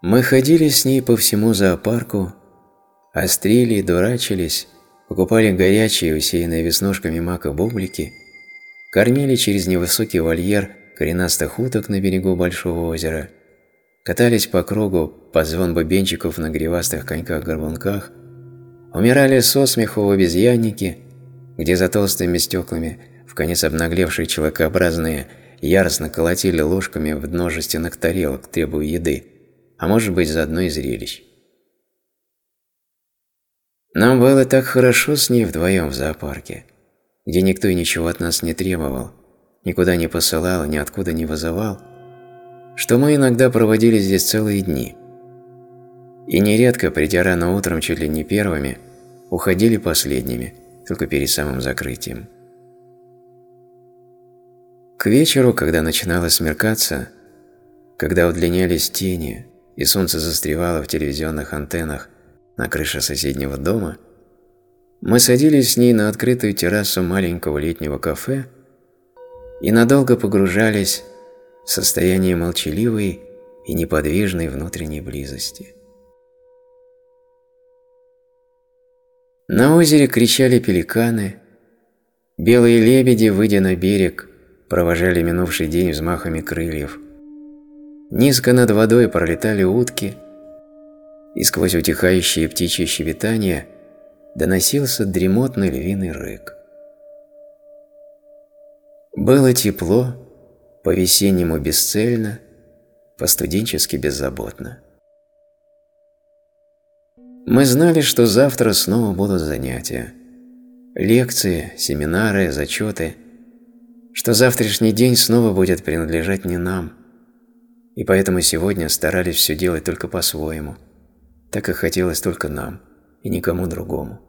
Мы ходили с ней по всему зоопарку, острили, дурачились, покупали горячие, усеянные веснушками мака бублики, кормили через невысокий вольер коренастых уток на берегу Большого озера, катались по кругу под звон бубенчиков на гривастых коньках-горбунках, умирали со смеху в обезьяннике, где за толстыми стеклами в конец обнаглевшие человекообразные яростно колотили ложками в дно жестяных тарелок, требуя еды, а может быть заодно и зрелищ. Нам было так хорошо с ней вдвоем в зоопарке, где никто и ничего от нас не требовал, никуда не посылал, ниоткуда не вызывал, что мы иногда проводили здесь целые дни. И нередко, придя рано утром чуть ли не первыми, уходили последними, только перед самым закрытием. К вечеру, когда начинало смеркаться, когда удлинялись тени, и солнце застревало в телевизионных антеннах на крыше соседнего дома, мы садились с ней на открытую террасу маленького летнего кафе и надолго погружались в состояние молчаливой и неподвижной внутренней близости. На озере кричали пеликаны, белые лебеди, выйдя на берег, провожали минувший день взмахами крыльев – Низко над водой пролетали утки, и сквозь утихающие птичьи щебетания доносился дремотный львиный рык. Было тепло, по-весеннему бесцельно, по-студенчески беззаботно. Мы знали, что завтра снова будут занятия. Лекции, семинары, зачеты. Что завтрашний день снова будет принадлежать не нам – и поэтому сегодня старались все делать только по-своему, так как хотелось только нам и никому другому.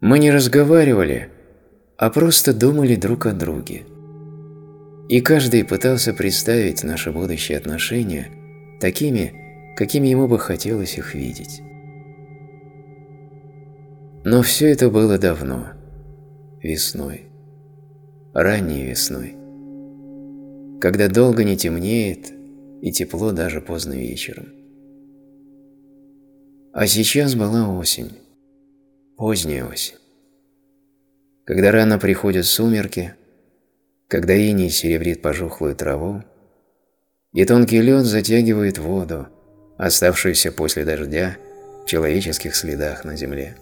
Мы не разговаривали, а просто думали друг о друге. И каждый пытался представить наши будущие отношения такими, какими ему бы хотелось их видеть. Но все это было давно, весной, ранней весной когда долго не темнеет и тепло даже поздно вечером. А сейчас была осень, поздняя осень. Когда рано приходят сумерки, когда иней серебрит пожухлую траву, и тонкий лед затягивает воду, оставшуюся после дождя в человеческих следах на земле.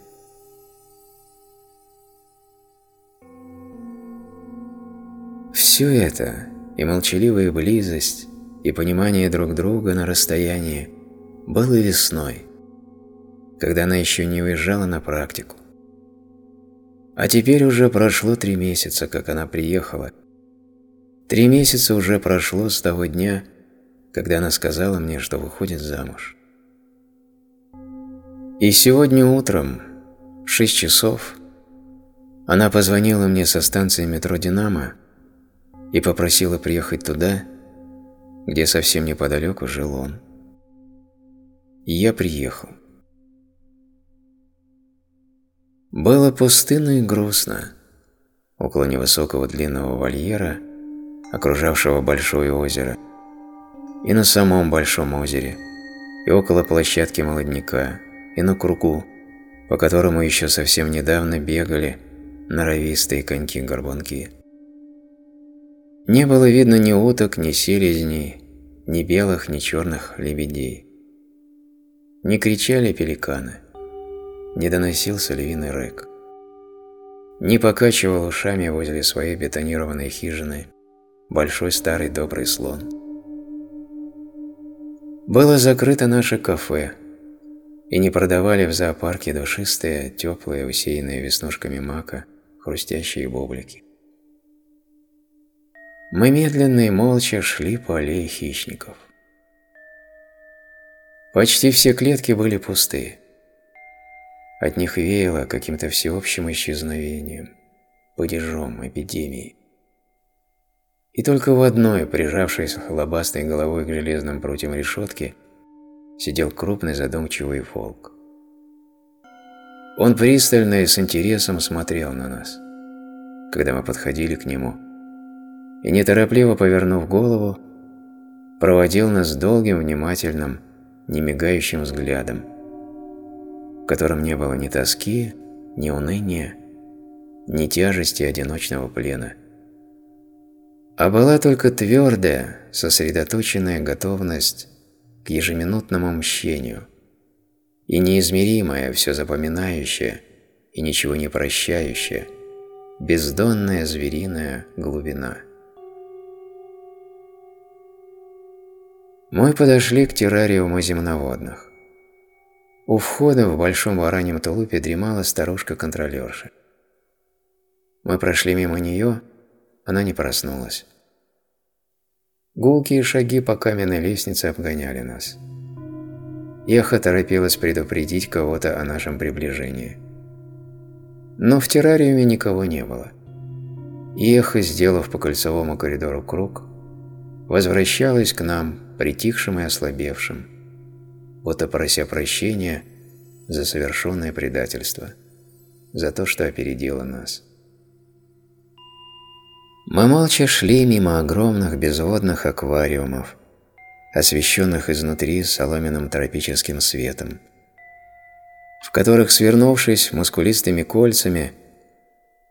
Все это и молчаливая близость, и понимание друг друга на расстоянии было весной, когда она еще не уезжала на практику. А теперь уже прошло три месяца, как она приехала. Три месяца уже прошло с того дня, когда она сказала мне, что выходит замуж. И сегодня утром, в шесть часов, она позвонила мне со станции метро «Динамо» и попросила приехать туда, где совсем неподалеку жил он. И я приехал. Было пустынно и грустно около невысокого длинного вольера, окружавшего большое озеро, и на самом большом озере, и около площадки молодняка, и на кругу, по которому еще совсем недавно бегали норовистые коньки-горбунки. Не было видно ни уток, ни селезней, ни белых, ни черных лебедей. Не кричали пеликаны, не доносился львиный рык. Не покачивал ушами возле своей бетонированной хижины большой старый добрый слон. Было закрыто наше кафе, и не продавали в зоопарке душистые, теплые, усеянные веснушками мака, хрустящие бублики. Мы медленно и молча шли по аллее хищников. Почти все клетки были пусты. От них веяло каким-то всеобщим исчезновением, падежом, эпидемией. И только в одной, прижавшись лобастой головой к железным прутьям решетки, сидел крупный задумчивый волк. Он пристально и с интересом смотрел на нас, когда мы подходили к нему – и, неторопливо повернув голову, проводил нас долгим, внимательным, немигающим взглядом, в котором не было ни тоски, ни уныния, ни тяжести одиночного плена, а была только твердая, сосредоточенная готовность к ежеминутному мщению и неизмеримая, все запоминающая и ничего не прощающая, бездонная звериная глубина. Мы подошли к террариуму земноводных. У входа в большом вараньем тулупе дремала старушка-контролерша. Мы прошли мимо нее, она не проснулась. Гулкие шаги по каменной лестнице обгоняли нас. Эхо торопилось предупредить кого-то о нашем приближении. Но в террариуме никого не было. Эхо, сделав по кольцевому коридору круг, возвращалось к нам, притихшим и ослабевшим, будто прося прощения за совершенное предательство, за то, что опередило нас. Мы молча шли мимо огромных безводных аквариумов, освещенных изнутри соломенным тропическим светом, в которых, свернувшись мускулистыми кольцами,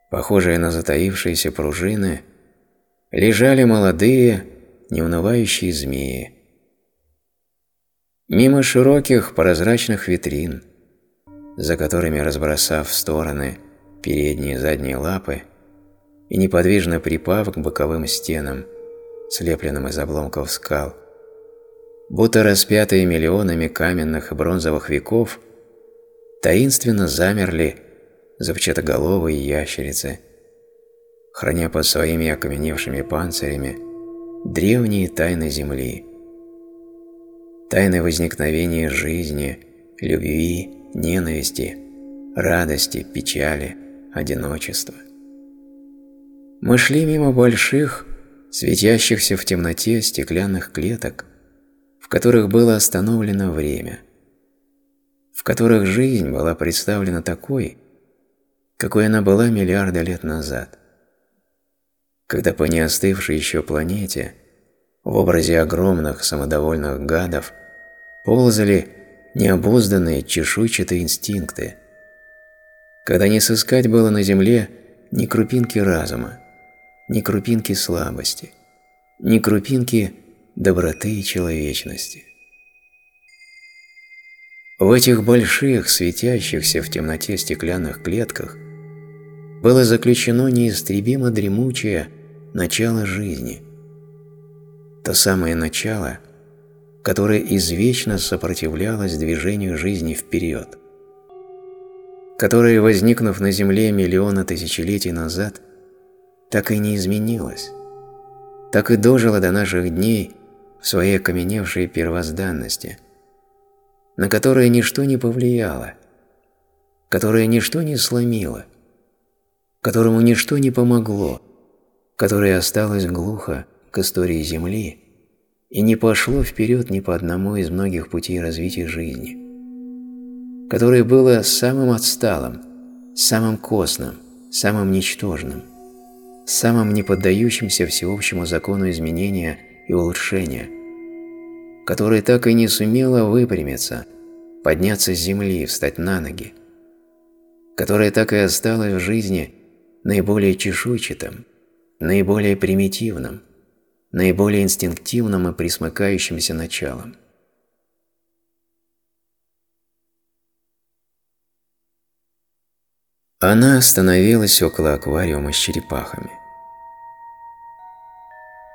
похожие на затаившиеся пружины, лежали молодые, неунывающие змеи. Мимо широких прозрачных витрин, за которыми, разбросав в стороны передние и задние лапы, и неподвижно припав к боковым стенам, слепленным из обломков скал, будто распятые миллионами каменных и бронзовых веков, таинственно замерли запчатоголовые ящерицы, храня под своими окаменевшими панцирями древние тайны Земли, тайны возникновения жизни, любви, ненависти, радости, печали, одиночества. Мы шли мимо больших, светящихся в темноте стеклянных клеток, в которых было остановлено время, в которых жизнь была представлена такой, какой она была миллиарды лет назад, когда по неостывшей еще планете в образе огромных самодовольных гадов ползали необузданные чешуйчатые инстинкты, когда не сыскать было на Земле ни крупинки разума, ни крупинки слабости, ни крупинки доброты и человечности. В этих больших, светящихся в темноте стеклянных клетках было заключено неистребимо дремучее начало жизни. То самое начало, которое извечно сопротивлялось движению жизни вперед, которое, возникнув на Земле миллионы тысячелетий назад, так и не изменилась, так и дожила до наших дней в своей окаменевшей первозданности, на которое ничто не повлияло, которое ничто не сломило, которому ничто не помогло, которое осталось глухо к истории Земли и не пошло вперед ни по одному из многих путей развития жизни, которое было самым отсталым, самым костным, самым ничтожным, самым неподдающимся всеобщему закону изменения и улучшения, которое так и не сумело выпрямиться, подняться с земли, встать на ноги, которое так и осталось в жизни наиболее чешуйчатым, наиболее примитивным, наиболее инстинктивным и присмыкающимся началом. Она остановилась около аквариума с черепахами.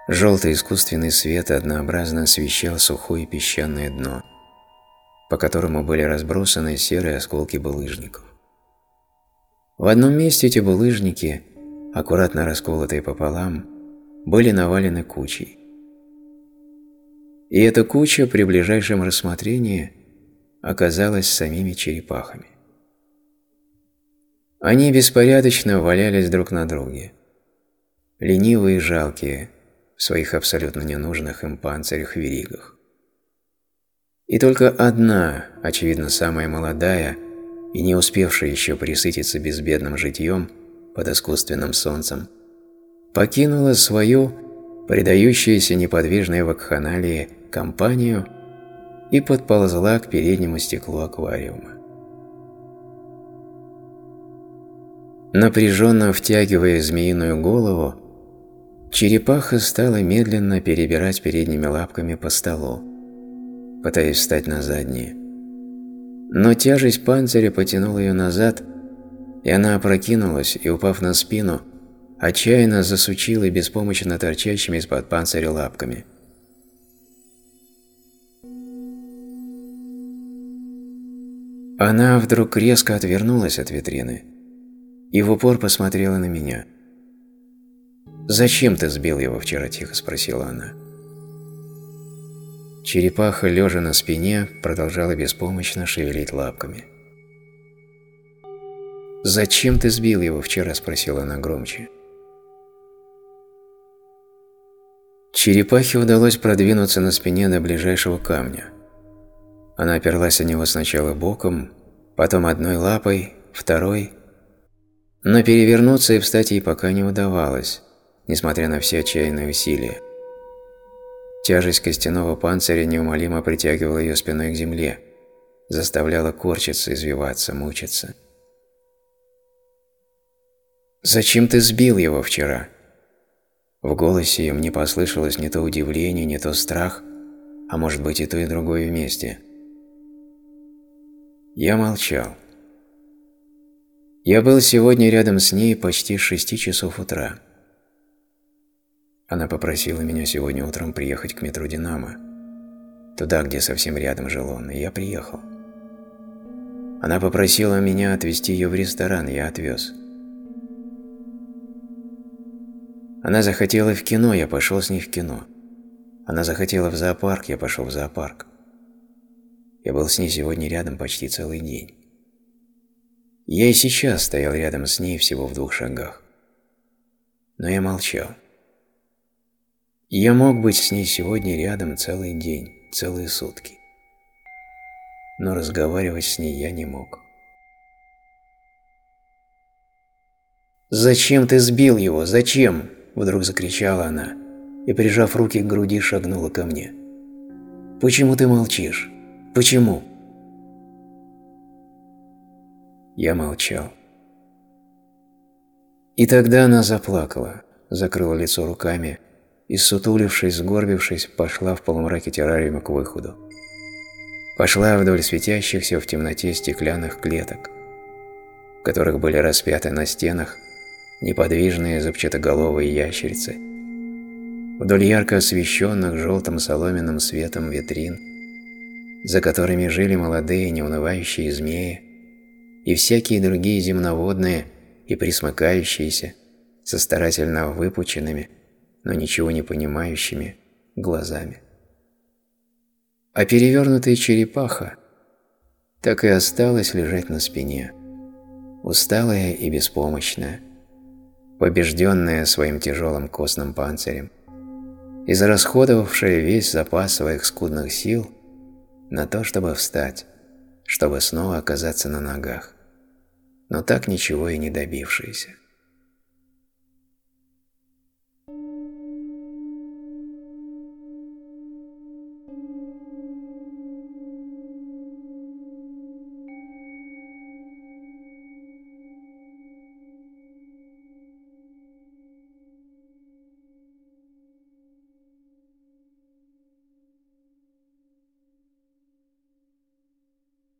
Желтый искусственный свет однообразно освещал сухое песчаное дно, по которому были разбросаны серые осколки булыжников. В одном месте эти булыжники, аккуратно расколотые пополам, были навалены кучей. И эта куча при ближайшем рассмотрении оказалась самими черепахами. Они беспорядочно валялись друг на друге, ленивые и жалкие, в своих абсолютно ненужных им панцирях-веригах. И только одна, очевидно самая молодая и не успевшая еще присытиться безбедным житьем под искусственным солнцем, покинула свою, предающуюся неподвижной вакханалии, компанию и подползла к переднему стеклу аквариума. Напряженно втягивая змеиную голову, черепаха стала медленно перебирать передними лапками по столу, пытаясь встать на задние. Но тяжесть панциря потянула ее назад, и она опрокинулась и, упав на спину, отчаянно засучила беспомощно торчащими из-под панциря лапками. Она вдруг резко отвернулась от витрины и в упор посмотрела на меня. «Зачем ты сбил его вчера?» – тихо спросила она. Черепаха, лежа на спине, продолжала беспомощно шевелить лапками. «Зачем ты сбил его вчера?» – спросила она громче. Черепахе удалось продвинуться на спине до ближайшего камня. Она оперлась о него сначала боком, потом одной лапой, второй. Но перевернуться и встать ей пока не удавалось, несмотря на все отчаянные усилия. Тяжесть костяного панциря неумолимо притягивала ее спиной к земле, заставляла корчиться, извиваться, мучиться. «Зачем ты сбил его вчера?» В голосе ее мне послышалось не то удивление, не то страх, а может быть и то, и другое вместе. Я молчал. Я был сегодня рядом с ней почти с шести часов утра. Она попросила меня сегодня утром приехать к метро «Динамо», туда, где совсем рядом жил он, и я приехал. Она попросила меня отвезти ее в ресторан, я отвез. Она захотела в кино, я пошел с ней в кино. Она захотела в зоопарк, я пошел в зоопарк. Я был с ней сегодня рядом почти целый день. Я и сейчас стоял рядом с ней всего в двух шагах. Но я молчал. Я мог быть с ней сегодня рядом целый день, целые сутки. Но разговаривать с ней я не мог. «Зачем ты сбил его? Зачем?» – вдруг закричала она и, прижав руки к груди, шагнула ко мне. «Почему ты молчишь? Почему?» Я молчал. И тогда она заплакала, закрыла лицо руками и, сутулившись, сгорбившись, пошла в полумраке террариума к выходу. Пошла вдоль светящихся в темноте стеклянных клеток, в которых были распяты на стенах неподвижные зубчатоголовые ящерицы, вдоль ярко освещенных желтым соломенным светом витрин, за которыми жили молодые неунывающие змеи и всякие другие земноводные и присмыкающиеся, со старательно выпученными, но ничего не понимающими глазами. А перевернутая черепаха так и осталась лежать на спине, усталая и беспомощная, побежденная своим тяжелым костным панцирем, израсходовавшая весь запас своих скудных сил на то, чтобы встать, чтобы снова оказаться на ногах, но так ничего и не добившаяся.